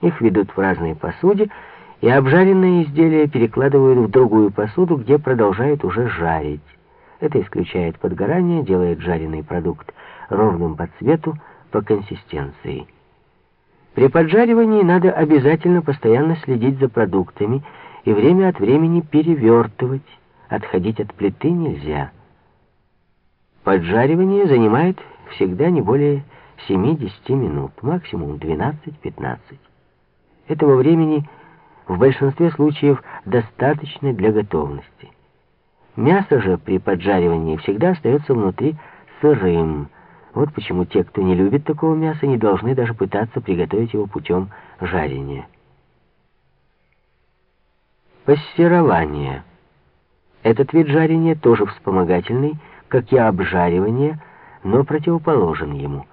Их ведут в разные посуде, и обжаренные изделия перекладывают в другую посуду, где продолжают уже жарить. Это исключает подгорание, делает жареный продукт ровным по цвету, по консистенции. При поджаривании надо обязательно постоянно следить за продуктами и время от времени перевертывать. Отходить от плиты нельзя. Поджаривание занимает всегда не более 7-10 минут, максимум 12-15. Этого времени в большинстве случаев достаточно для готовности. Мясо же при поджаривании всегда остается внутри сырым. Вот почему те, кто не любит такого мяса, не должны даже пытаться приготовить его путем жарения. Пассерование. Этот вид жарения тоже вспомогательный, как и обжаривание, но противоположен ему.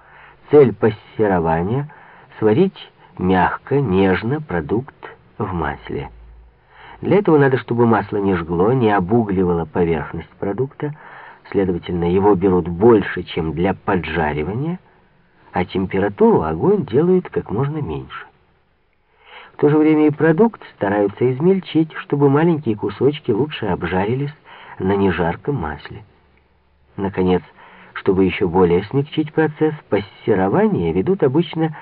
Цель пассерования — сварить мягко, нежно продукт в масле. Для этого надо, чтобы масло не жгло, не обугливало поверхность продукта, следовательно, его берут больше, чем для поджаривания, а температуру огонь делают как можно меньше. В то же время и продукт стараются измельчить, чтобы маленькие кусочки лучше обжарились на нежарком масле. Наконец, чтобы еще более смягчить процесс, пассерования ведут обычно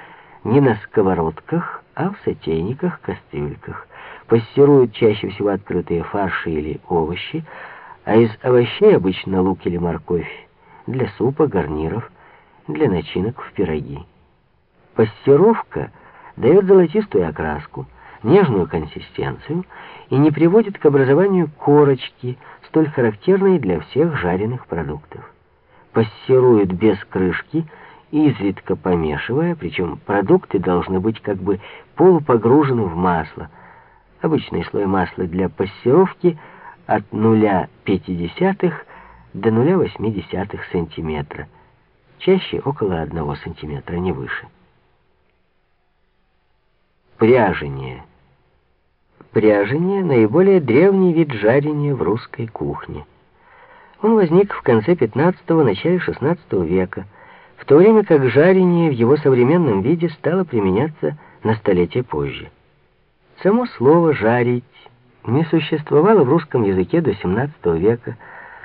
не на сковородках, а в сотейниках, кастрюльках. Пассируют чаще всего открытые фарши или овощи, а из овощей обычно лук или морковь, для супа, гарниров, для начинок в пироги. Пассировка дает золотистую окраску, нежную консистенцию и не приводит к образованию корочки, столь характерной для всех жареных продуктов. Пассируют без крышки – изредка помешивая, причем продукты должны быть как бы полупогружены в масло. Обычный слой масла для пассировки от 0,5 до 0,8 см. Чаще около 1 см, не выше. Пряжение. Пряжение — наиболее древний вид жарения в русской кухне. Он возник в конце 15-го, начале 16 века, в то время как жарение в его современном виде стало применяться на столетие позже. Само слово «жарить» не существовало в русском языке до XVII века,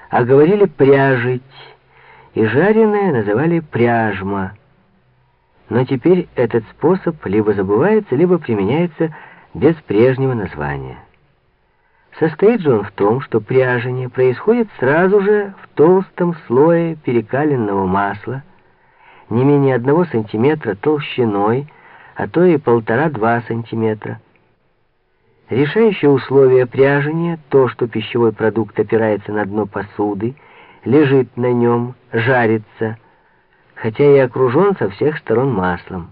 а говорили «пряжить», и жареное называли «пряжма». Но теперь этот способ либо забывается, либо применяется без прежнего названия. Состоит же он в том, что пряжение происходит сразу же в толстом слое перекаленного масла, не менее одного сантиметра толщиной, а то и полтора-два сантиметра. Решающее условие пряжения — то, что пищевой продукт опирается на дно посуды, лежит на нем, жарится, хотя и окружен со всех сторон маслом.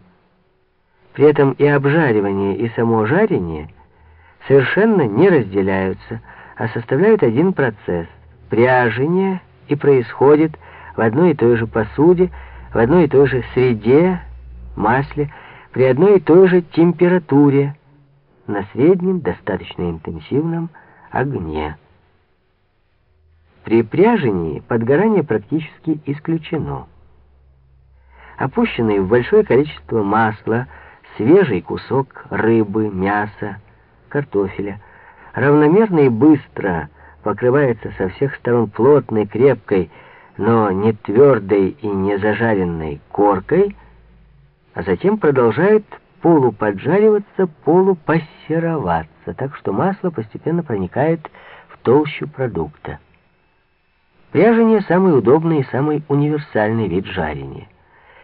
При этом и обжаривание, и само жарение совершенно не разделяются, а составляют один процесс. Пряжение и происходит в одной и той же посуде, в одной и той же среде, масле, при одной и той же температуре, на среднем, достаточно интенсивном огне. При пряжении подгорание практически исключено. Опущенный в большое количество масла, свежий кусок рыбы, мяса, картофеля, равномерно и быстро покрывается со всех сторон плотной, крепкой, но не твердой и не зажаренной коркой, а затем продолжает полуподжариваться, полупассероваться, так что масло постепенно проникает в толщу продукта. Пряжение — самый удобный и самый универсальный вид жарения.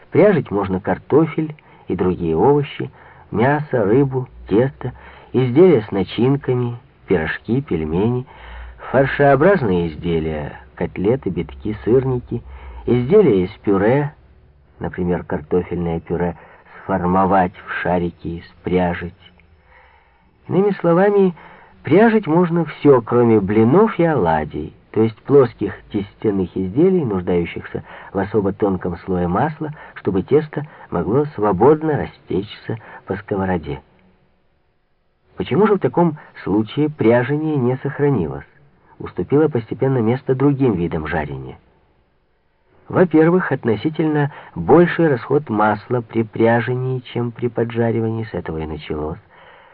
Пряжить можно картофель и другие овощи, мясо, рыбу, тесто, изделия с начинками, пирожки, пельмени, фаршеобразные изделия, котлеты, битки, сырники, изделия из пюре, например, картофельное пюре, сформовать в шарики, спряжить. Иными словами, пряжить можно все, кроме блинов и оладий, то есть плоских тестяных изделий, нуждающихся в особо тонком слое масла, чтобы тесто могло свободно растечься по сковороде. Почему же в таком случае пряжение не сохранилось? Уступила постепенно место другим видам жарения. Во-первых, относительно больший расход масла при пряжении, чем при поджаривании, с этого и началось.